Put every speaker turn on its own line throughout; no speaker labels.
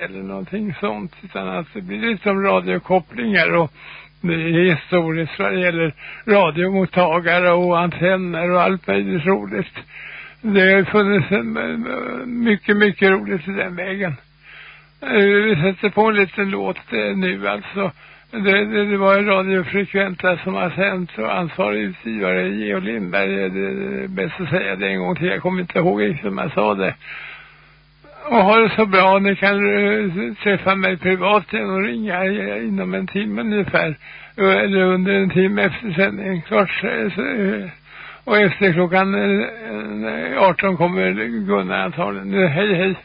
eller någonting sånt utan att det blir lite som radiokopplingar och det är historiskt vad det gäller radiomottagare och antenner och allt möjligt roligt. Det har funnits en, mycket, mycket roligt i den vägen. Eh, vi sätter på en liten låt eh, nu alltså. Det, det, det var en radiofrekventa som har sänt och ansvarig utgivare Geo Lindberg. Det, det är bäst att säga det en gång till. Jag kommer inte ihåg som jag sa det och ha det så bra. Ni kan uh, träffa mig privat genom att ringa inom en timme ungefär. Eller under en timme efter sändning. Klart så, uh, och efter klockan eh, uh, 18 kommer Gunnar antagligen. Hej hej.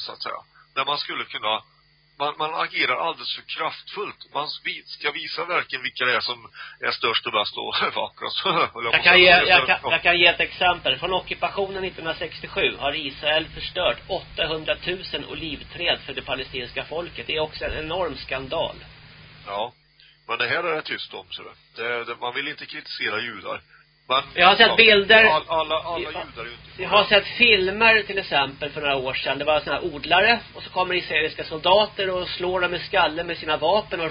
Så att säga. Där man skulle kunna man, man agerar alldeles för kraftfullt. Man ska visa verkligen vilka det är som är störst och bäst och vackrast.
jag, kan ge, jag, kan, jag kan ge ett exempel. Från ockupationen 1967 har Israel förstört 800 000 olivträd för det palestinska folket. Det är också en enorm skandal.
Ja. Men det här är det tyst om, så det, det, man vill inte kritisera judar.
Men, jag har sett bilder.
All, alla, alla judar är ju inte
Jag har sett filmer till exempel för några år sedan. Det var sådana här odlare. Och så kommer israeliska soldater och slår dem i skallen med sina vapen. Och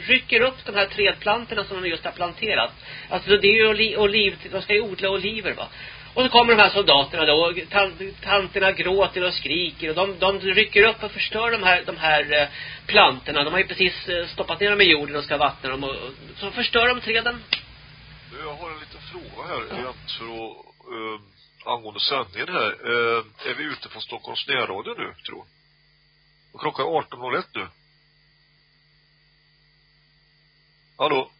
rycker upp de här trädplantorna som de just har planterat. Alltså det är ju oliv, de ska ju odla oliver va. Och så kommer de här soldaterna då och tanterna gråter och skriker och de, de rycker upp och förstör de här, de här eh, plantorna. De har ju precis eh, stoppat ner dem i jorden och ska vattna dem och, och så förstör de träden.
Jag har en liten fråga här, ja. för att, uh, angående sändningen här. Uh, är vi ute från Stockholms närradio nu, tror jag? klockan är 18.01 nu. Hallå?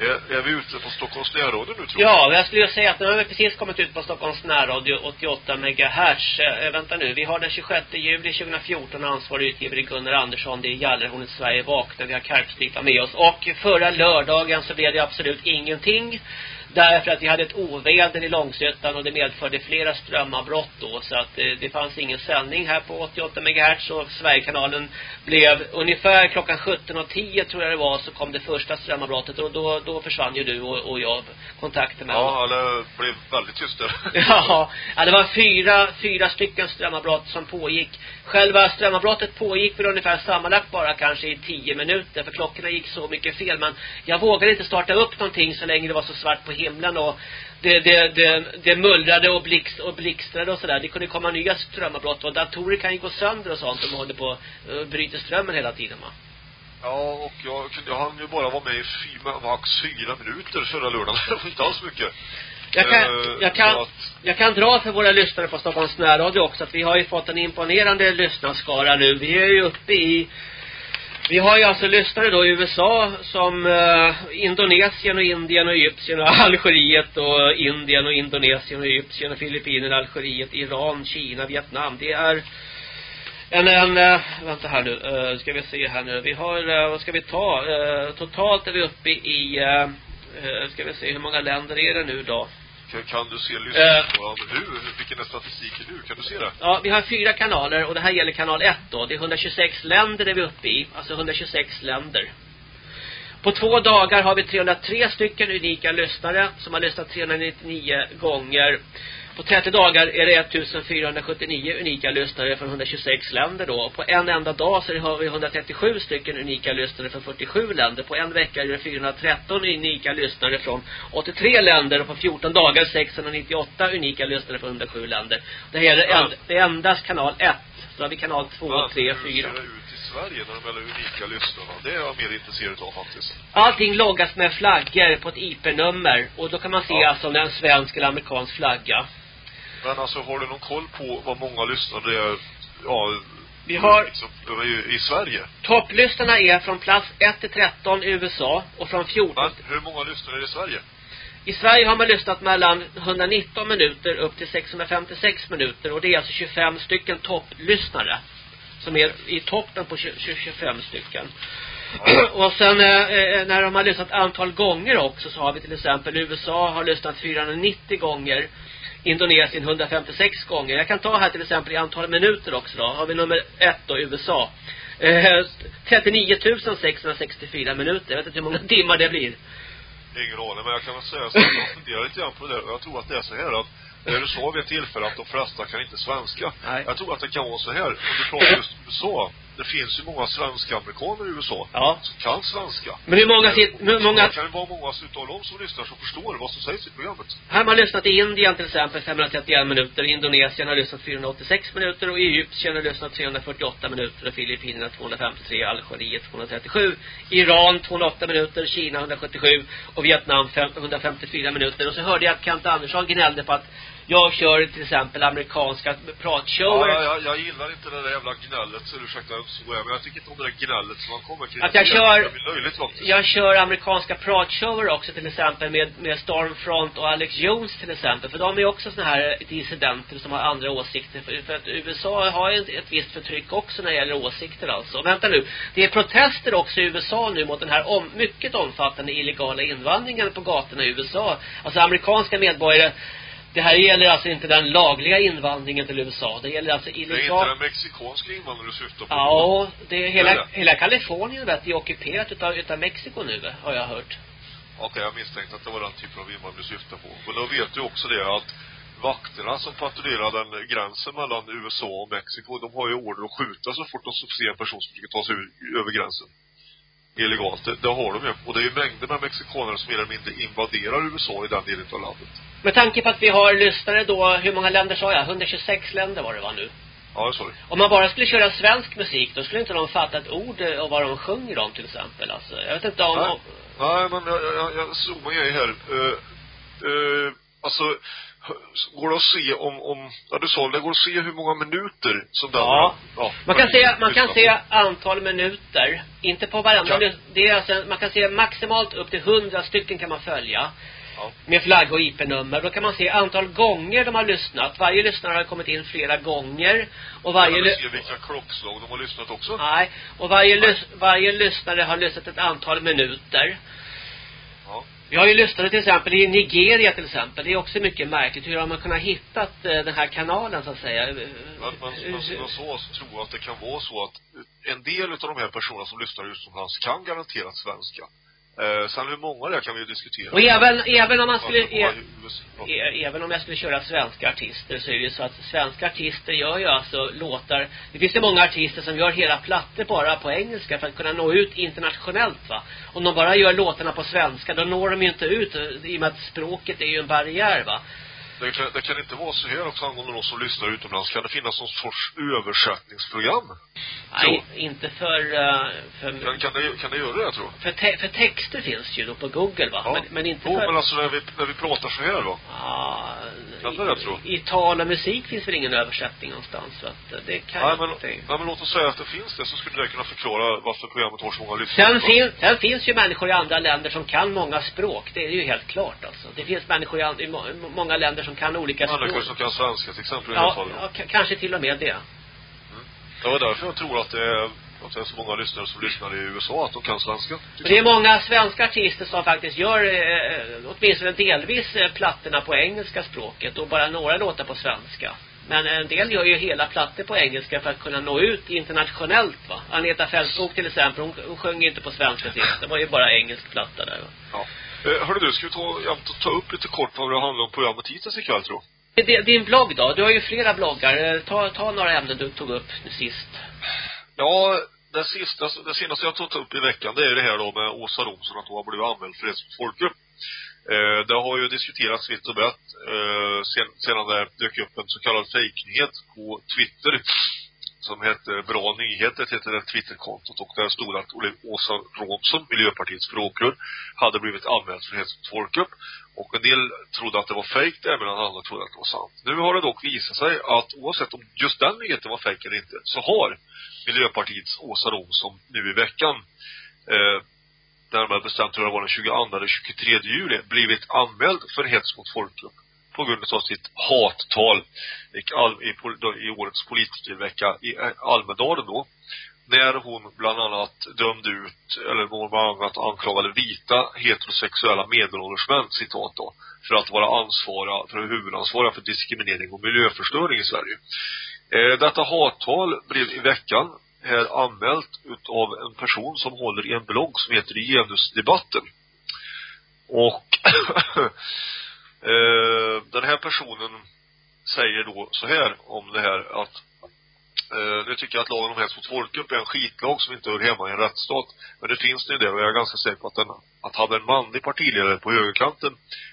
Är, är vi ute på Stockholms närradio nu tror
jag? Ja, jag skulle säga att nu har vi precis kommit ut på Stockholms närradio 88 MHz. Äh, vänta nu, vi har den 26 juli 2014 ansvarig utgivare Gunnar Andersson. Det är Jallerhornet Sverige vaknar. Vi har Karpstripa med oss. Och förra lördagen så blev det absolut ingenting. Därför att vi hade ett oväder i Långsötan och det medförde flera strömavbrott då. Så att det, det fanns ingen sändning här på 88 MHz och Sverigekanalen blev ungefär klockan 17.10 tror jag det var så kom det första strömavbrottet och då, då försvann ju du och, och jag kontakten med
Ja, det blev väldigt tyst där.
ja, ja, det var fyra, fyra stycken strömavbrott som pågick. Själva strömavbrottet pågick väl ungefär sammanlagt bara kanske i tio minuter för klockorna gick så mycket fel. Men jag vågade inte starta upp någonting så länge det var så svart på himlen och det, det, det, det mullrade och, blixt, och blixtrade och sådär. Det kunde komma nya strömavbrott och datorer kan ju gå sönder och sånt om de håller på och bryter strömmen hela tiden va.
Ja, och jag, jag hann ju bara vara med i fyra, max fyra minuter förra lördagen. Det var inte alls mycket.
Jag kan, uh, jag, kan, jag kan dra för våra lyssnare på Stockholms närradio också att vi har ju fått en imponerande lyssnarskara nu. Vi är ju uppe i vi har ju alltså lyssnare då i USA som eh, Indonesien och Indien och Egypten och Algeriet och Indien och Indonesien och Egypten och Filippinerna, Algeriet, Iran, Kina, Vietnam. Det är en, en eh, vänta här nu, eh, ska vi se här nu. Vi har, eh, vad ska vi ta? Eh, totalt är vi uppe i, eh, eh ska vi se hur många länder är det nu då?
Kan, kan du se lyssnarna uh, nu? Vilken är statistiken nu? Kan du se det?
Ja, vi har fyra kanaler och det här gäller kanal 1 då. Det är 126 länder är vi uppe i. Alltså 126 länder. På två dagar har vi 303 stycken unika lyssnare som har lyssnat 399 gånger. På 30 dagar är det 1479 unika lyssnare från 126 länder då. På en enda dag så har vi 137 stycken unika lyssnare från 47 länder. På en vecka är det 413 unika lyssnare från 83 länder. Och på 14 dagar 698 unika lyssnare från 107 länder. Det här är ja. det endast kanal 1. Så har vi kanal 2, 3, 4.
Sverige när de väljer unika lyssnarna. Det är jag mer intresserad av faktiskt.
Allting loggas med flaggor på ett IP-nummer. Och då kan man se ja. alltså är en svensk eller amerikansk flagga.
Men alltså har du någon koll på vad många lyssnare är, ja,
vi har
liksom, i, i Sverige?
Topplyssnarna är från plats 1 till 13 i USA och från 14
Men hur många lyssnare är det i Sverige?
I Sverige har man lyssnat mellan 119 minuter upp till 656 minuter och det är alltså 25 stycken topplyssnare som är i toppen på 25 stycken. och sen eh, eh, när de har lyssnat antal gånger också så har vi till exempel USA har lyssnat 490 gånger. Indonesien 156 gånger. Jag kan ta här till exempel i antal minuter också då. Har vi nummer ett då, USA. Eh, 39 664 minuter. Jag vet inte hur många timmar det blir.
Ingen aning, men jag kan väl säga så att jag funderar lite grann på det. Jag tror att det är så här att när du sa vid ett tillfälle att de flesta kan inte svenska. Nej. Jag tror att det kan vara så här. Om du pratar just USA. Det finns ju många svenska amerikaner i USA.
Ja.
Som kan svenska.
Men hur många sitter, hur många...
Det kan ju vara många utav dem som lyssnar som förstår vad som sägs i programmet.
Här har man lyssnat i Indien till exempel 531 minuter. Indonesien har lyssnat 486 minuter. Och Egypten har lyssnat 348 minuter. Och Filippinerna 253. Algeriet 237. Iran 208 minuter. Kina 177. Och Vietnam 154 minuter. Och så hörde jag att Kent Andersson gnällde på att jag kör till exempel amerikanska pratshower.
Ja, ja, jag gillar inte det där jävla gnället, så ursäkta så är, men jag tycker inte om det där gnället som man kommer
till. Att jag kör, jag kör amerikanska pratshower också till exempel med, med Stormfront och Alex Jones till exempel. För de är också såna här dissidenter som har andra åsikter. För, för att USA har ett, ett visst förtryck också när det gäller åsikter alltså. Vänta nu, det är protester också i USA nu mot den här om, mycket omfattande illegala invandringen på gatorna i USA. Alltså amerikanska medborgare det här gäller alltså inte den lagliga invandringen till USA. Det gäller alltså illegal... Det är
inte den mexikanska invandringen du syftar på?
Ja, det är hela, hela Kalifornien vet, är ockuperat utav, utav Mexiko nu, har jag hört.
Okej, okay, jag misstänkte att det var den typen av invandring du syftar på. Men då vet du också det att vakterna som patrullerar den gränsen mellan USA och Mexiko, de har ju order att skjuta så fort de ser en person som försöker ta sig över gränsen illegalt. Det, det har de ju. Och det är ju mängder med mexikaner som mer eller mindre invaderar USA i den delen av landet.
Med tanke på att vi har lyssnare då, hur många länder sa jag? 126 länder var det va nu?
Ja, det du.
Om man bara skulle köra svensk musik, då skulle inte de fatta ett ord och vad de sjunger om till exempel. Alltså, jag vet inte om...
Nej, Nej men jag, jag, jag zoomar ju här. Uh, uh, alltså, går det att se om, om ja du sa det går att se hur många minuter som den
ja. ja. Man kan se, man kan se antal minuter. Inte på varandra ja. det är alltså, man kan se maximalt upp till hundra stycken kan man följa. Ja. med flagg och IP-nummer då kan man se antal gånger de har lyssnat. Varje lyssnare har kommit in flera gånger. Och varje
kan se vilka klockslag de har lyssnat också.
Nej. Och varje, Nej. varje lyssnare har lyssnat ett antal minuter vi har ju lyssnat till exempel i Nigeria till exempel. Det är också mycket märkligt. Hur har man kunnat hitta eh, den här kanalen så att säga? Men,
som jag sa så tror jag att det kan vara så att en del av de här personerna som lyssnar utomlands kan garanterat svenska. Eh, sen hur många det kan vi ju diskutera.
Och även, även om man skulle, e, e, även om jag skulle köra svenska artister så är det ju så att svenska artister gör ju alltså låtar. Det finns ju många artister som gör hela plattor bara på engelska för att kunna nå ut internationellt va. Om de bara gör låtarna på svenska då når de ju inte ut i och med att språket är ju en barriär va.
Det kan, det kan inte vara så här också angående de som lyssnar utomlands. Kan det finnas någon sorts översättningsprogram?
Nej, så. inte för... Uh, för
kan, kan, det, kan det göra det, tror jag?
För, te, för texter finns ju då på Google, va?
Ja.
Men, men inte
jo,
för...
men alltså när vi, när vi pratar så här, va?
Ja. I, I tal och musik finns väl ingen översättning någonstans, så att eh, det kan
nej, men,
inte...
Nej, men låt oss säga att det finns det, så skulle det kunna förklara varför programmet har så många lyssnare.
Sen, fin, sen finns ju människor i andra länder som kan många språk. Det är ju helt klart, alltså. Det finns människor i, andra, i många länder som kan olika språk
människor som kan svenska till exempel
ja, i fall. Ja, kanske till och med det. Mm.
Det var därför jag tror att det är att det är så många lyssnare som lyssnar i USA att de kan svenska.
Det är många svenska artister som faktiskt gör eh, åtminstone delvis eh, plattorna på engelska språket och bara några låtar på svenska. Men en del gör ju hela plattor på engelska för att kunna nå ut internationellt va. Aneta Fältskog till exempel, hon, hon sjöng inte på svenska sist. Det var ju bara engelsk platta där va.
Ja. Eh, hörru du, ska vi ta, ta upp lite kort vad det handlar om programmet hittills ikväll tror
Din blogg då? Du har ju flera bloggar. Ta, ta några ämnen du tog upp sist.
Ja, det sista, det senaste jag tagit upp i veckan det är det här då med Åsa Romson att hon har blivit anmäld för hets mot folkgrupp. Eh, det har ju diskuterats vitt och brett eh, sen, sedan det dök upp en så kallad fejknyhet på Twitter som heter Bra Nyheter, heter det Twitterkontot och där stod att Åsa Romson, Miljöpartiets språkrör, hade blivit anmäld för hets mot folkgrupp. Och en del trodde att det var fejk där, medan andra trodde att det var sant. Nu har det dock visat sig att oavsett om just den nyheten var fejk eller inte, så har Miljöpartiets Åsa Romson nu i veckan, eh, närmare bestämt tror jag det var den 22 eller 23 juli, blivit anmäld för hets mot folkgrupp på grund av sitt hattal i, i, i årets politikervecka i eh, Almedalen då. När hon bland annat dömde ut, eller hon bland annat anklagade vita heterosexuella medelålders män, citat då, för att vara ansvariga, för huvudansvariga för diskriminering och miljöförstöring i Sverige. Eh, detta hattal blev i veckan här anmält utav en person som håller i en blogg som heter Genusdebatten. Och eh, Eh, den här personen säger då så här om det här att eh, nu tycker jag att lagen om hets mot folkgrupp är en skitlag som inte hör hemma i en rättsstat. Men det finns nu ju det och jag är ganska säker på att den, att hade en manlig partiledare på högerkanten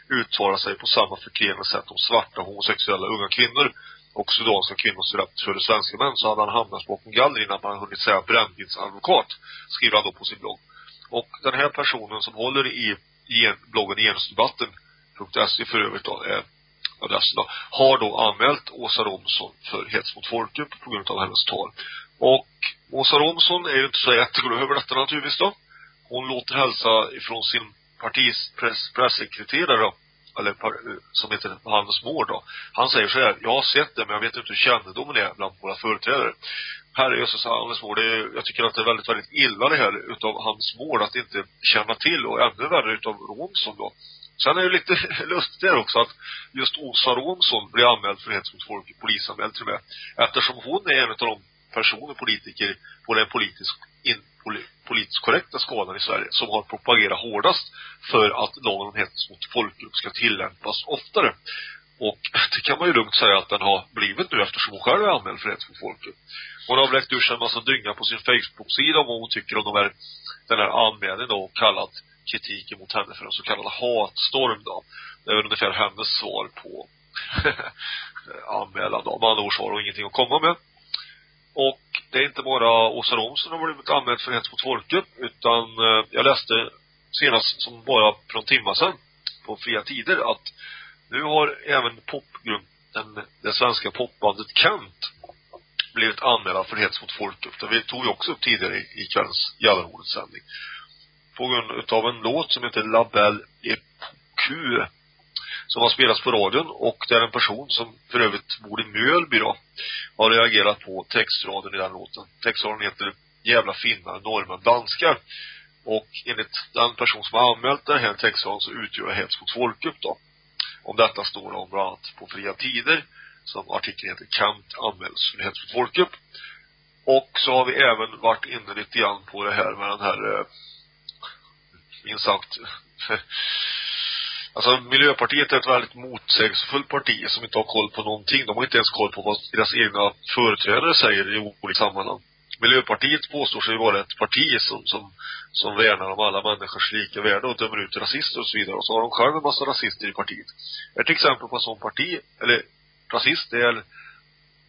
uttalat sig på samma förklenande sätt om svarta homosexuella unga kvinnor och sudanska kvinnors rätt för svenska män så hade han hamnat bakom galler innan man hunnit säga brännvinsadvokat, skriver han då på sin blogg. Och den här personen som håller i, i bloggen Genusdebatten .se för övrigt då, är adressen då, har då anmält Åsa Romson för hets mot folkgrupp på grund av hennes tal. Och Åsa Romson är ju inte så jätteglad över detta naturligtvis då. Hon låter hälsa ifrån sin partis press, pressekreterare då, eller som heter Hannes Mård då. Han säger så här, jag har sett det men jag vet inte hur kännedomen är bland våra företrädare. Här är så Hannes är, jag tycker att det är väldigt, väldigt illa det här utav Hannes Mård att inte känna till och ännu värre utav Romson då. Sen är det lite lustigt där också att just Åsa Romson blir anmäld för hets mot folk, polisanmäld till och med. Eftersom hon är en av de personer, politiker, på den politisk, in, politiskt korrekta skalan i Sverige som har propagerat hårdast för att lagen om hets mot folkgrupp ska tillämpas oftare. Och det kan man ju lugnt säga att den har blivit nu eftersom hon själv är anmäld för hets mot folkgrupp. Hon har vräkt ur sig en massa dynga på sin Facebook-sida om vad hon tycker om de här, den här anmälningen då kallat kritiken mot henne för en så kallad hatstorm då. Det är väl ungefär hennes svar på anmälan då. Med andra ord så har hon ingenting att komma med. Och det är inte bara Åsa Romson som har blivit anmäld för hets mot folket, utan eh, jag läste senast, som bara för en timme sedan, på fria tider, att nu har även popgruppen, det svenska popbandet Kent, blivit anmälda för hets mot Folket. Det vi tog ju också upp tidigare i, i kvällens Jallarhornets sändning på grund utav en låt som heter La Belle Epoque som har spelats på radion och det är en person som för övrigt bor i Mölby då har reagerat på textraden i den låten. Textraden heter Jävla finnar, norrmän, danskar. Och enligt den person som har anmält den här textraden så utgör hets mot folkgrupp då. Om detta står det om bland annat på Fria Tider som artikeln heter Kant anmäls för hets mot folkgrupp. Och så har vi även varit inne lite grann på det här med den här eh, minst sagt. Alltså Miljöpartiet är ett väldigt motsägelsefullt parti som inte har koll på någonting. De har inte ens koll på vad deras egna företrädare säger i olika sammanhang. Miljöpartiet påstår sig vara ett parti som, som, som värnar om alla människors lika värde och dömer ut rasister och så vidare. Och så har de själva en massa rasister i partiet. Ett exempel på en sån parti, eller rasist, det är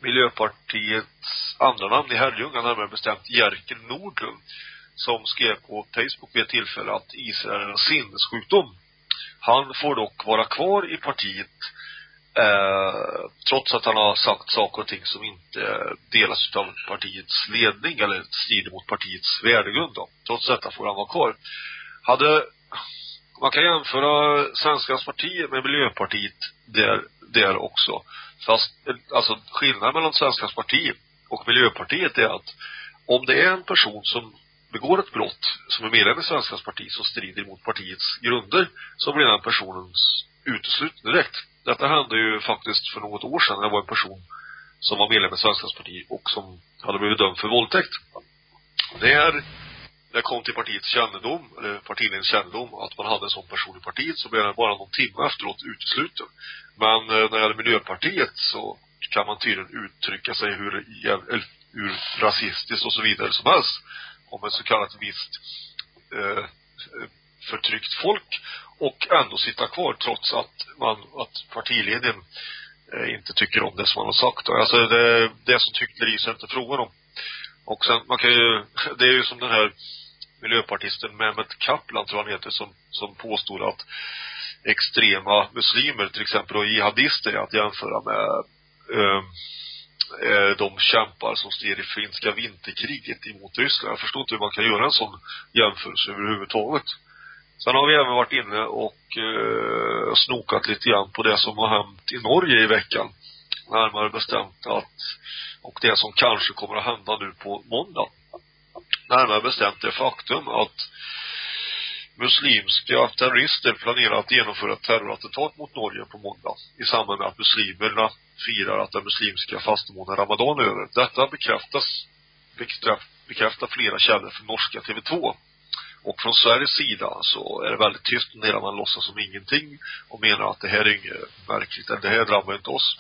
Miljöpartiets andra namn i Herrljunga, närmare bestämt Jerker Nordlund som skrev på Facebook vid ett tillfälle att Israel är en sinnessjukdom. Han får dock vara kvar i partiet eh, trots att han har sagt saker och ting som inte delas av partiets ledning eller strider mot partiets värdegrund då. Trots detta får han vara kvar. Hade man kan jämföra Svenskans parti med Miljöpartiet där, där också. Fast, alltså skillnaden mellan Svenskans parti och Miljöpartiet är att om det är en person som begår ett brott som är medlem i Svenskans parti som strider mot partiets grunder så blir den personens utesluten direkt. Detta hände ju faktiskt för något år sedan. Det var en person som var medlem i Svenskans parti och som hade blivit dömd för våldtäkt. När det kom till partiets kännedom, eller partiledningens kännedom, att man hade en sån person i partiet så blev den bara någon timme efteråt utesluten. Men eh, när det gäller Miljöpartiet så kan man tydligen uttrycka sig hur, hur rasistiskt och så vidare som helst om ett så kallat visst eh, förtryckt folk och ändå sitta kvar trots att man, att partiledningen eh, inte tycker om det som man har sagt. Alltså det, det som tyckleri så är inte frågan om. Och sen, man kan ju, det är ju som den här miljöpartisten Mehmet Kaplan tror han heter som, som påstod att extrema muslimer till exempel och jihadister är att jämföra med eh, eh, de kämpar som stred i finska vinterkriget emot Ryssland. Jag förstår inte hur man kan göra en sån jämförelse överhuvudtaget. Sen har vi även varit inne och eh, snokat lite grann på det som har hänt i Norge i veckan. Närmare bestämt att, och det som kanske kommer att hända nu på måndag. Närmare bestämt det faktum att muslimska terrorister planerar att genomföra ett terrorattentat mot Norge på måndag i samband med att muslimerna firar att den muslimska fastemånaden Ramadan är över. Detta bekräftas bekräftar flera källor från norska TV2. Och från Sveriges sida så är det väldigt tyst när man låtsas som ingenting och menar att det här är inget märkligt, det här drabbar inte oss.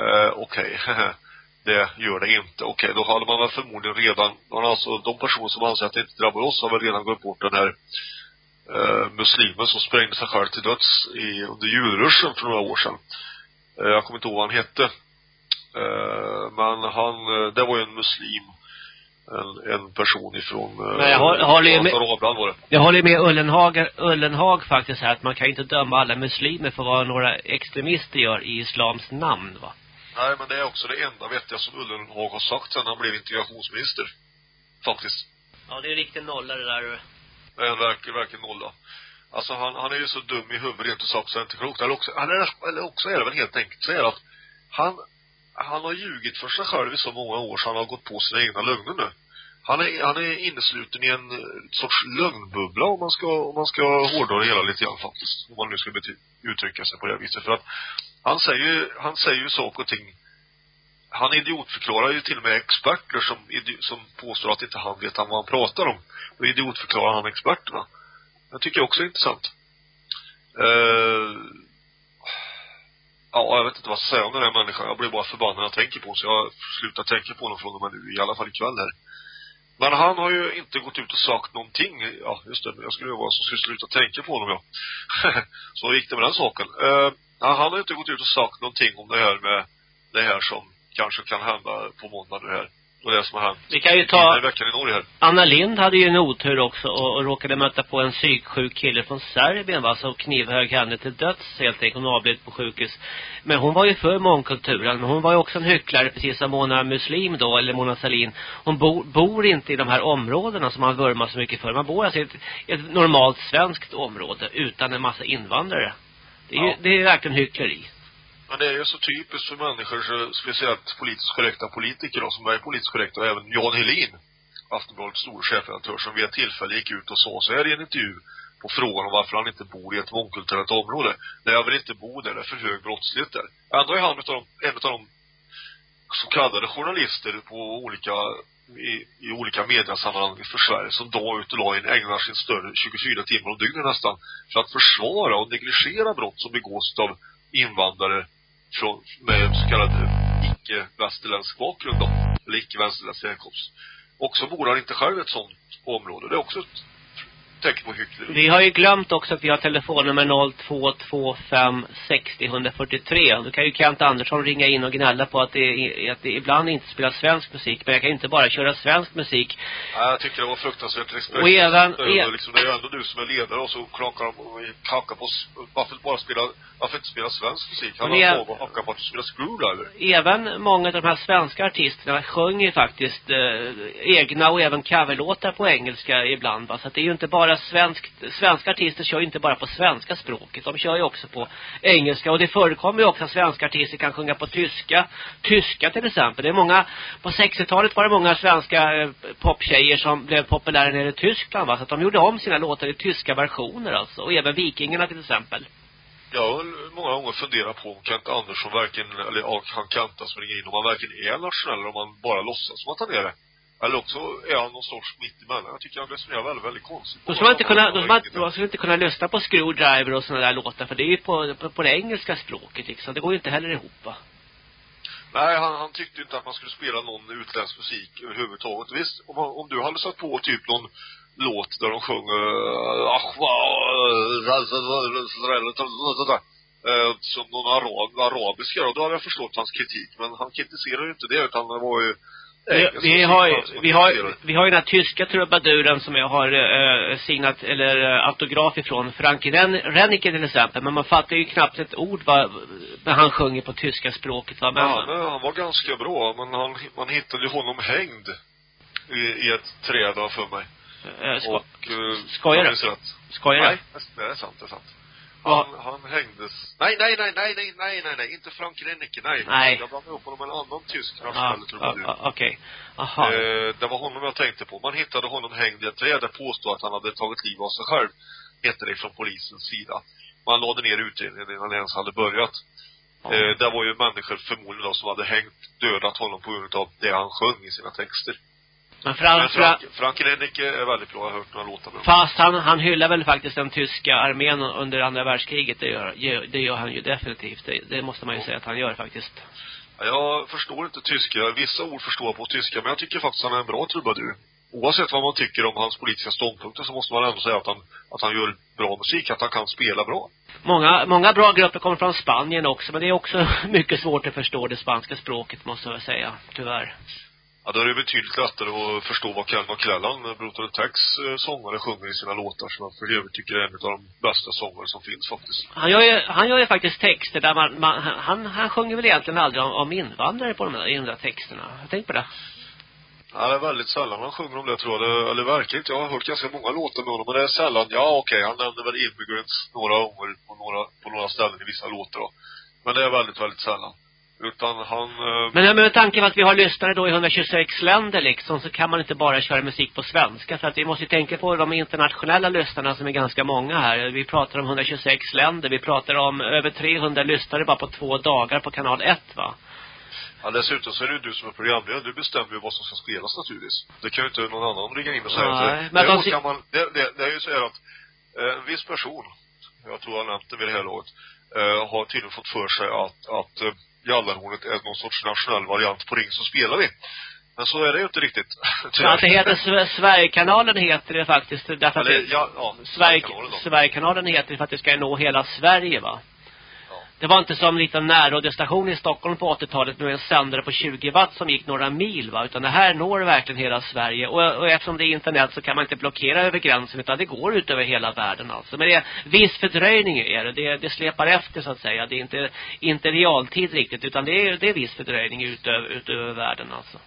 Eh, Okej, okay. det gör det inte. Okej, okay, då hade man väl förmodligen redan, man alltså de personer som anser att det inte drabbar oss har väl redan gått bort den här eh, muslimen som sprängde sig själv till döds i, under julruschen för några år sedan. Eh, jag kommer inte ihåg vad han hette. Eh, men han, eh, det var ju en muslim en, en person ifrån
Nej, jag har, håller med, var det. Jag håller med Ullenhag, Ullenhag faktiskt här att man kan inte döma alla muslimer för vad några extremister gör i islams namn va?
Nej, men det är också det enda vettiga som Ullenhag har sagt sen han blev integrationsminister. Faktiskt.
Ja, det är riktigt nolla det där.
Det är en verkligen, noll nolla. Alltså han, han är ju så dum i huvudet rent ut sagt så är inte klokt. Eller också, eller, eller också är det väl helt enkelt så är det att han, han har ljugit för sig själv i så många år så han har gått på sina egna lögner nu. Han är, han är innesluten i en eh, sorts lögnbubbla om man ska, om man ska hårdra det hela lite grann faktiskt. Om man nu ska uttrycka sig på det viset. För att han säger, ju, han säger ju saker och ting han idiotförklarar ju till och med experter som, som påstår att inte han vet vad han pratar om. Då idiotförklarar han experterna. Det tycker jag också är intressant. Uh, ja, jag vet inte vad jag ska säga om den här människan. Jag blir bara förbannad när jag tänker på honom. Så jag slutar tänka på honom från och med nu. I alla fall ikväll här. Men han har ju inte gått ut och sagt någonting. Ja, just det. Jag skulle ju vara som skulle sluta tänka på honom, ja. så gick det med den saken. Uh, han har inte gått ut och sagt någonting om det här med det här som kanske kan hända på måndag här och det som har hänt.
Vi kan ju ta... veckan i Norge här. Anna Lind hade ju en otur också och, och råkade möta på en psyksjuk kille från Serbien va, som knivhög henne till döds helt enkelt. Hon avled på sjukhus. Men hon var ju för mångkulturen. Men hon var ju också en hycklare precis som Mona Muslim då, eller Mona Salin. Hon bo, bor inte i de här områdena som man vurmar så mycket för. Man bor alltså i ett, ett normalt svenskt område utan en massa invandrare. Det är, ja. ju, det är verkligen hyckleri.
Men det är ju så typiskt för människor, så speciellt politiskt korrekta politiker då, som är politiskt korrekta, och även Jan Helin, Aftonbladets stor chefredaktör, som vid ett tillfälle gick ut och sa så här i en intervju på frågan om varför han inte bor i ett mångkulturellt område. Nej, jag vill inte bo där, det är för hög brottslighet där. Ändå är han utav de, en av de så kallade journalister på olika i, i olika mediasammanhang för Sverige som dag ut och dag in ägnar sin större 24 timmar om dygnet nästan för att försvara och negligera brott som begås av invandrare från, med så kallad icke-västerländsk bakgrund då, eller icke-västerländsk härkomst. Och så bor han inte själv i ett sånt område. Det är också ett tecken på hyckleri.
Vi har ju glömt också att vi har telefonnummer 0225 60 143. Då kan ju Kent Andersson ringa in och gnälla på att det, att det ibland inte spelas svensk musik. Men jag kan inte bara köra svensk musik.
Ja, jag tycker det var fruktansvärt respekt.
Och även...
E liksom, det är ju ändå du som är ledare och så klankar de och hackar på... Varför bara spela... Varför inte spela svensk musik? Han har lov att hacka på att du spelar Screwdriver.
Även många av de här svenska artisterna sjunger faktiskt eh, egna och även coverlåtar på engelska ibland. Va? Så att det är ju inte bara bara svensk, svenska artister kör ju inte bara på svenska språket. De kör ju också på engelska. Och det förekommer ju också att svenska artister kan sjunga på tyska. Tyska till exempel. Det är många, på 60-talet var det många svenska eh, poptjejer som blev populära nere i Tyskland va. Så att de gjorde om sina låtar i tyska versioner alltså. Och även Vikingarna till exempel.
Jag har många gånger funderat på om Kent Andersson verkligen, eller ja han Kenta alltså, som ringer in, om han verkligen är nationell eller om han bara låtsas som att han är det. Eller också är han någon sorts mittemellan. Jag tycker han resonerar väldigt, väldigt konstigt.
Då skulle man inte kunna, då skulle man, inte kunna lyssna på Screwdriver och sådana där låtar. För det är ju på, på, på det engelska språket liksom. Det går ju inte heller ihop va?
Nej, han, han tyckte inte att man skulle spela någon utländsk musik överhuvudtaget. Visst, om, om du hade satt på typ någon låt där de sjunger som någon arab, arabiska då, då hade jag förstått hans kritik. Men han kritiserar ju inte det utan det var ju
vi, vi har vi har, vi har ju den här tyska trubaduren som jag har äh, signat, eller äh, autograf ifrån. Frank Ren, Rennicke till exempel. Men man fattar ju knappt ett ord vad, när han sjunger på tyska språket. Va?
Men, ja, men han var ganska bra. Men han, man hittade ju honom hängd i, i ett träd för mig.
Äh, sko och, äh, skojar du? Skojar
du? Nej, det är sant, det är sant. Han, han hängdes. Nej, nej, nej, nej, nej, nej, nej, nej. Inte Frank Rennicke, nej.
Nej.
Jag blandade ihop honom med en annan tysk
nationell trubadur. Ah, Okej. Aha.
Eh, det var honom jag tänkte på. Man hittade honom hängd i ett träd där påstod att han hade tagit liv av sig själv. Hette det från polisens sida. Man lade ner utredningen innan det ens hade börjat. Ja. Eh, det var ju människor förmodligen då som hade hängt, dödat honom på grund av det han sjöng i sina texter.
Men, Fran, Men Frank,
Frank Rennicke är väldigt bra, jag har hört några låtar med
Fast han, han hyllar väl faktiskt den tyska armén under andra världskriget, det gör, det gör han ju definitivt. Det, det måste man ju säga att han gör faktiskt.
Jag förstår inte tyska, vissa ord förstår jag på tyska, men jag tycker faktiskt att han är en bra trubadur. Oavsett vad man tycker om hans politiska ståndpunkter så måste man ändå säga att han, att han gör bra musik, att han kan spela bra.
Många, många bra grupper kommer från Spanien också, men det är också mycket svårt att förstå det spanska språket måste jag säga, tyvärr.
Ja, då är det betydligt lättare att förstå vad Ken McClellan, Brutal Attacks eh, sångare, sjunger i sina låtar som jag för övrigt tycker är en av de bästa sångare som finns faktiskt.
Han gör ju, han gör ju faktiskt texter där man, man han, han sjunger väl egentligen aldrig om, om invandrare på de där, de där texterna. Tänker på det.
Ja, det är väldigt sällan han sjunger om det tror jag. Det, eller verkar inte. Jag har hört ganska många låtar med honom, men det är sällan. Ja, okej, okay, han nämner väl immigrants några gånger på några, på några ställen i vissa låtar då. Men det är väldigt, väldigt sällan. Utan han... Eh...
Men med tanke på att vi har lyssnare då i 126 länder liksom så kan man inte bara köra musik på svenska. För att vi måste tänka på de internationella lyssnarna som är ganska många här. Vi pratar om 126 länder. Vi pratar om över 300 lyssnare bara på två dagar på kanal 1 va?
Ja, dessutom så är det ju du som är programledare. Du bestämmer ju vad som ska spelas naturligtvis. Det kan ju inte någon annan ringa in och säga. Nej, men de... kan man, det, det, det är ju så här att eh, en viss person, jag tror jag nämnt det vid det här laget, eh, har tydligen fått för sig att, att eh, Jallarhornet är någon sorts nationell variant på Ring så spelar vi. Men så är det ju inte riktigt.
Ja, det heter Sverigekanalen heter det faktiskt. Därför Eller, att det, ja, ja, Sverigekanalen heter det för att det ska nå hela Sverige va? Det var inte som en liten närradiostation i Stockholm på 80-talet med en sändare på 20 watt som gick några mil va. Utan det här når verkligen hela Sverige. Och, och eftersom det är internet så kan man inte blockera över gränsen utan det går ut över hela världen alltså. Men det är viss fördröjning är det. Det, det släpar efter så att säga. Det är inte, inte realtid riktigt utan det är, det är viss fördröjning ut över, ut över världen alltså.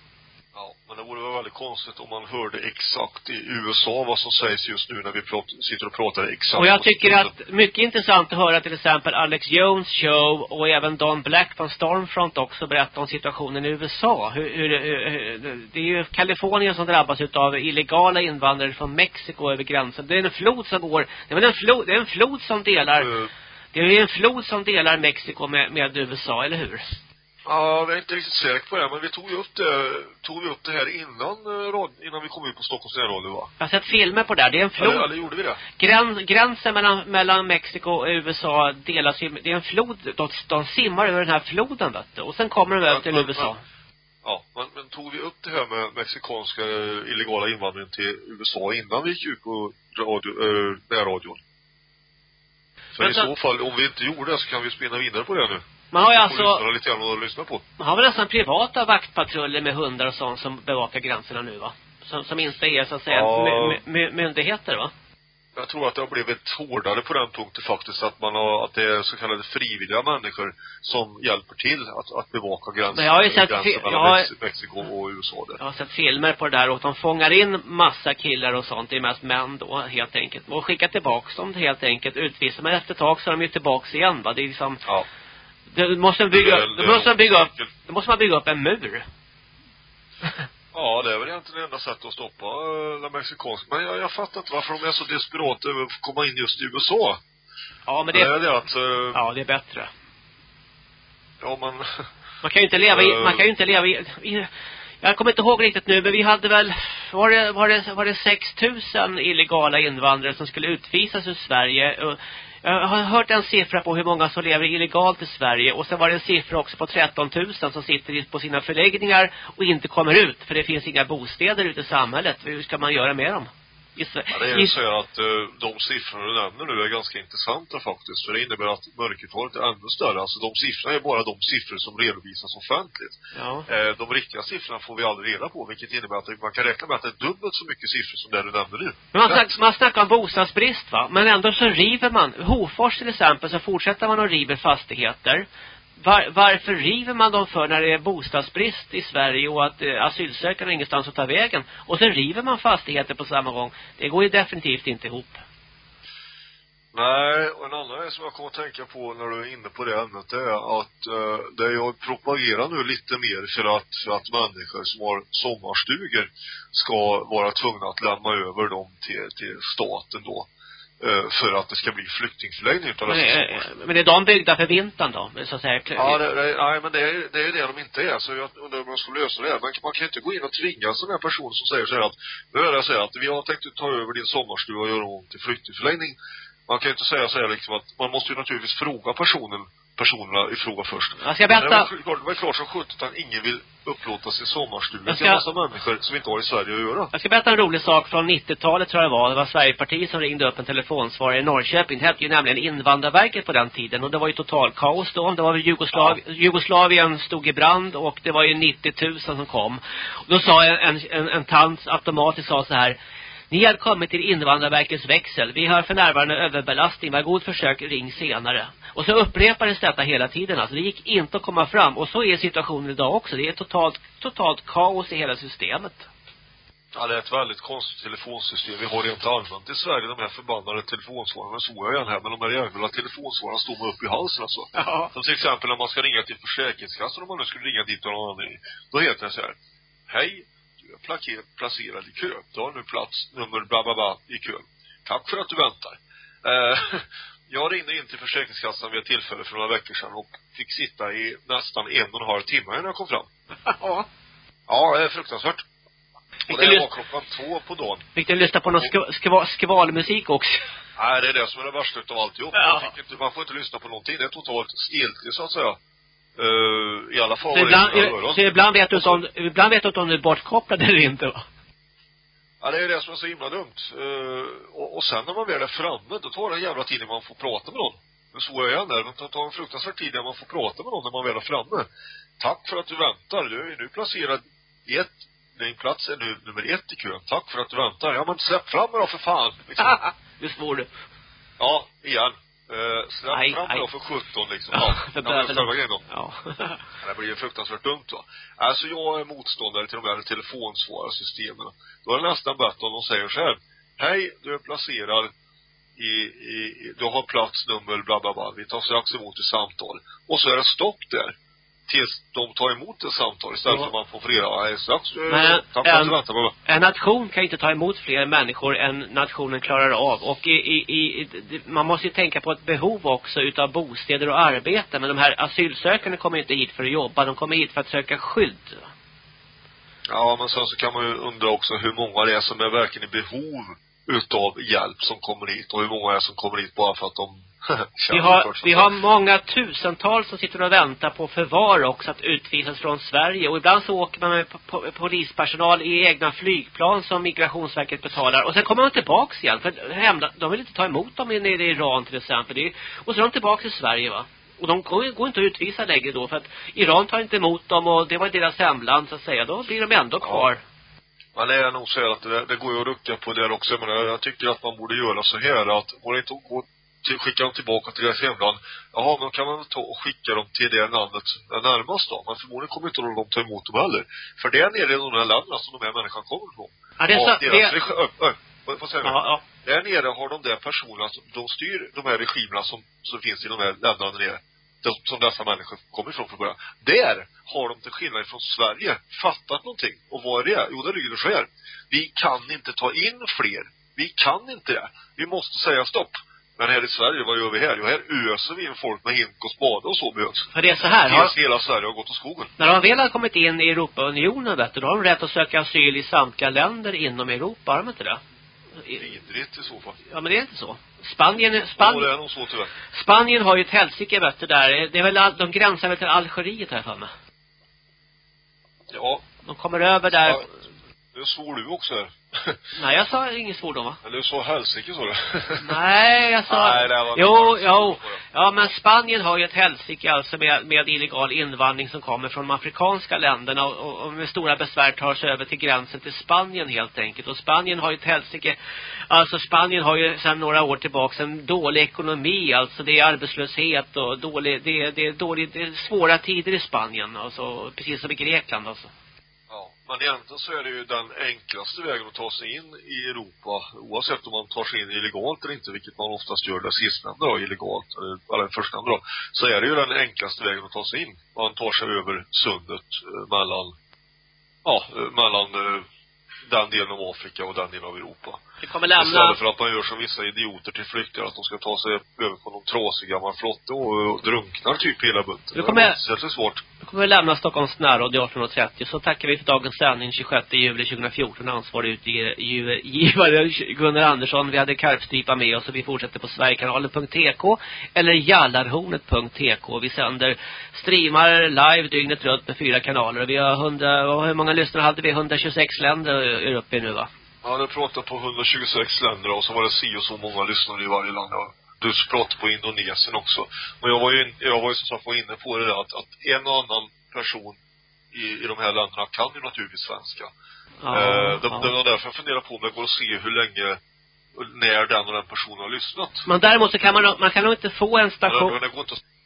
Ja, men det vore väl väldigt konstigt om man hörde exakt i USA vad som sägs just nu när vi sitter och pratar exakt.
Och jag tycker att mycket intressant att höra till exempel Alex Jones show och även Don Black från Stormfront också berätta om situationen i USA. Hur, hur, hur, det är ju Kalifornien som drabbas av illegala invandrare från Mexiko över gränsen. Det är en flod som går, det är en flod, det är en flod som delar, uh. det är en flod som delar Mexiko med, med USA, eller hur?
Ja, jag är inte riktigt säker på det, men vi tog ju upp det, tog vi upp det här innan, eh, innan vi kom ut på Stockholms närradio va?
Jag har sett filmer på det, det är en flod.
Eller, eller gjorde vi det?
Gräns, gränsen mellan, mellan Mexiko och USA delas ju, det är en flod, de, de simmar över den här floden vet du, och sen kommer de över till men, USA. Men,
ja, men, men tog vi upp det här med mexikanska illegala invandringen till USA innan vi gick ut på radio, äh, närradion? För men, i så fall, om vi inte gjorde det så kan vi spinna vidare på det nu.
Man har ju alltså...
lite grann att lyssna på.
Man har väl nästan privata vaktpatruller med hundar och sånt som bevakar gränserna nu va? Som, som inte är så att säga ja. my, myndigheter va?
Jag tror att det har blivit hårdare på den punkten faktiskt att man har, att det är så kallade frivilliga människor som hjälper till att, att bevaka gränsen. Men
jag har ju sett gränsen
mellan har, Mexiko och USA där.
Jag har sett filmer på det där och de fångar in massa killar och sånt. Det är mest män då helt enkelt. Och skickar tillbaks dem helt enkelt. Utvisar men efter ett tag så är de ju tillbaks igen va. Det är liksom ja. Det måste bygga, det, det måste man bygga upp, det måste man bygga upp en mur.
Ja, det är väl egentligen det enda sättet att stoppa uh, den mexikanska. Men jag, jag fattar inte varför de är så desperata över att komma in just i USA.
Ja, men det, det är det att, uh, Ja, det är bättre.
Ja, men...
Man kan ju inte leva i, man kan ju inte leva i, i jag kommer inte ihåg riktigt nu, men vi hade väl, var det, var det, var det 6000 illegala invandrare som skulle utvisas ur Sverige? Och Eh, jag har hört en siffra på hur många som lever illegalt i Sverige. Och sen var det en siffra också på 13 000 som sitter på sina förläggningar och inte kommer ut. För det finns inga bostäder ute i samhället. Hur ska man göra med dem?
Ja, det är ju så att uh, de siffror du nämner nu är ganska intressanta faktiskt. För det innebär att mörkertalet är ännu större. Alltså de siffrorna är bara de siffror som redovisas offentligt. Ja. Uh, de riktiga siffrorna får vi aldrig reda på. Vilket innebär att man kan räkna med att det är dubbelt så mycket siffror som det du nämner nu.
Men man, snack, man snackar om bostadsbrist va? Men ändå så river man. Hofors till exempel så fortsätter man att river fastigheter. Var, varför river man dem för när det är bostadsbrist i Sverige och att eh, asylsökande har ingenstans att ta vägen? Och sen river man fastigheter på samma gång. Det går ju definitivt inte ihop.
Nej, och en annan grej som jag kommer att tänka på när du är inne på det ämnet det är att eh, det jag propagerar nu lite mer för att, för att människor som har sommarstugor ska vara tvungna att lämna över dem till, till staten då. Eh, för att det ska bli flyktingförläggning utav
men, dessa men är de byggda för vintern då? Så att säga.
Ja, det, det, nej, men det är, det är det de inte är. Så jag undrar om man ska lösa det. Man, man kan inte gå in och tvinga en sån här person som säger så här att, nu är det så här att vi har tänkt ta över din sommarstuga och göra om till flyktingförläggning. Man kan ju inte säga så här liksom att, man måste ju naturligtvis fråga personen personerna i fråga först.
Jag ska berätta.
Det var, det var klart som sjutton att ingen vill upplåta sin sommarstuga ska... till en massa människor som inte har i Sverige att göra.
Jag ska berätta en rolig sak från 90-talet tror jag det var. Det var Sverigepartiet som ringde upp en telefonsvarare i Norrköping. Det hette ju nämligen Invandrarverket på den tiden. Och det var ju total kaos då. Det var väl Jugoslav... Ja. Jugoslavien stod i brand och det var ju 90 000 som kom. Och då sa en, en, en tant automatiskt sa så här ni har kommit till Invandrarverkets växel. Vi har för närvarande överbelastning. Var god försök, ring senare. Och så upprepades detta hela tiden. Alltså det gick inte att komma fram. Och så är situationen idag också. Det är totalt, totalt kaos i hela systemet.
Ja, det är ett väldigt konstigt telefonsystem. Vi har inte använt i Sverige de här förbannade telefonsvararna. Så jag igen här. Men de här jävla telefonsvararna står mig upp i halsen alltså. Ja. Som till exempel när man ska ringa till Försäkringskassan om man nu skulle ringa dit och någon annan. Då heter det så här. Hej, placerad i kö. Du har nu plats nummer bla bla bla i kön. Tack för att du väntar. Eh, jag ringde in till Försäkringskassan vid ett tillfälle för några veckor sedan och fick sitta i nästan en och en halv timme innan jag kom fram. Ja. Ja, det är fruktansvärt. Och det var klockan två på dagen.
Fick du lyssna på någon skv skv skvalmusik också?
Nej, det är det som är det värsta utav alltihop. Ja. Man, inte, man får inte lyssna på någonting. Det är totalt stiltje, så att säga. Uh, I alla fall så
ibland, så ibland vet du om, ibland vet du inte om du är bortkopplad eller inte va?
Ja, det är det som är så himla dumt. Uh, och, och sen när man väl är framme, då tar det en jävla tid när man får prata med någon. Men så är jag där. Det tar en fruktansvärd tid när man får prata med någon när man väl är framme. Tack för att du väntar. Du är nu placerad i ett, din plats är nu nummer ett i kön. Tack för att du väntar. Ja, men släpp fram mig då för fan.
Liksom. det svor du.
Ja, igen. Eh, släpp fram då för 17 liksom. Ja, ja, själva grejen då. Ja. det blir ju fruktansvärt dumt va. Alltså jag är motståndare till de här telefonsvararsystemen. Då är det nästan bättre om de säger så här. Hej, du är placerad i, i, du har plats nummer bla bla bla. Vi tar strax emot ett samtal. Och så är det stopp där tills de tar emot ett samtal istället ja. för att man får flera. Nej, strax. Men
en, vänta en nation kan inte ta emot fler människor än nationen klarar av. Och i, i, i, man måste ju tänka på ett behov också utav bostäder och arbete. Men de här asylsökande kommer inte hit för att jobba. De kommer hit för att söka skydd.
Ja, men sen så kan man ju undra också hur många det är som är verkligen i behov utav hjälp som kommer hit och hur många är som kommer hit bara för att de
vi har, vi har många tusentals som sitter och väntar på förvar också att utvisas från Sverige. Och ibland så åker man med polispersonal i egna flygplan som Migrationsverket betalar. Och sen kommer de tillbaks igen. För hemla, de vill inte ta emot dem nere i Iran till exempel. Och så är de tillbaka till Sverige va. Och de går, inte att utvisa längre då. För att Iran tar inte emot dem och det var deras hemland så att säga. Då blir de ändå kvar. Ja.
Men det är nog så att det, det går ju att rucka på det också. Men jag tycker att man borde göra så här att det inte till, skicka dem tillbaka till deras hemland. Jaha, men då kan man ta och skicka dem till det landet närmast då. Men förmodligen kommer inte de ta emot dem heller. För det är nere i de här länderna som de här människan kommer ifrån.
Ja, det är så, deras det...
Regi- ö, ö, vad säger ja, ja. Där nere har de där personerna som, de styr de här regimerna som, som finns i de här länderna där nere. De, som dessa människor kommer ifrån från början. Där har de till skillnad från Sverige fattat någonting. Och vad är det? Jo, det ligger så här. Vi kan inte ta in fler. Vi kan inte det. Vi måste säga stopp Men här i Sverige, vad gör vi här? Jo, här öser vi in folk med hink och spade och så behövs.
För det är så här. Har...
Hela Sverige har gått åt skogen.
När de väl har kommit in i Europaunionen, vet du, då har de rätt att söka asyl i samtliga länder inom Europa, har de inte det?
Vidrigt i så fall.
Ja, men det är inte så. Spanien, Spanien.
Ja, det är nog så tyvärr.
Spanien har ju ett helsike, vet du, där. Det är väl, de gränsar väl till Algeriet här för mig.
Ja.
De kommer över där. Ja,
nu svor du också här.
Nej, jag sa ingen svordom va?
Eller du sa helsike sa du?
Nej, jag sa...
Nej, det var
Jo, jo. Ja, men Spanien har ju ett helsike alltså med, med illegal invandring som kommer från de afrikanska länderna och, och med stora besvär tar sig över till gränsen till Spanien helt enkelt. Och Spanien har ju ett helsike... Alltså Spanien har ju sedan några år tillbaka en dålig ekonomi. Alltså det är arbetslöshet och dålig... Det, det är dåligt... Det är svåra tider i Spanien. Alltså precis som i Grekland alltså.
Men egentligen så är det ju den enklaste vägen att ta sig in i Europa, oavsett om man tar sig in illegalt eller inte, vilket man oftast gör det sistnämnda då, illegalt, eller, eller förstnämnda då, så är det ju den enklaste vägen att ta sig in. Man tar sig över sundet eh, mellan, ja, eh, mellan eh, den delen av Afrika och den delen av Europa.
Vi kommer lämna...
Istället för att man gör som vissa idioter till flyktingar, att de ska ta sig över på någon trasig gammal flotte och, och drunknar typ hela bunten.
Vi kommer...
Det är svårt.
Vi kommer lämna Stockholms närradio 18.30. Så tackar vi för dagens sändning 26 juli 2014. Ansvarig utgivare Gunnar Andersson. Vi hade Karpstripa med oss och vi fortsätter på sverigekanalen.tk eller jallarhornet.tk. Vi sänder streamar live dygnet runt med fyra kanaler. Vi har 100, hur många lyssnare hade vi? 126 länder är uppe i nu va?
Ja, du pratar på 126 länder och så var det si och så många lyssnare i varje land. Du pratade på Indonesien också. Och jag var ju, jag var ju som sagt var inne på det där att, att en och annan person i, i de här länderna kan ju naturligtvis svenska. Ja, eh, det, ja. det var därför jag funderar på om det går att se hur länge när den och den personen har lyssnat.
Men däremot så kan man, man kan nog inte få en station.
Men det går inte att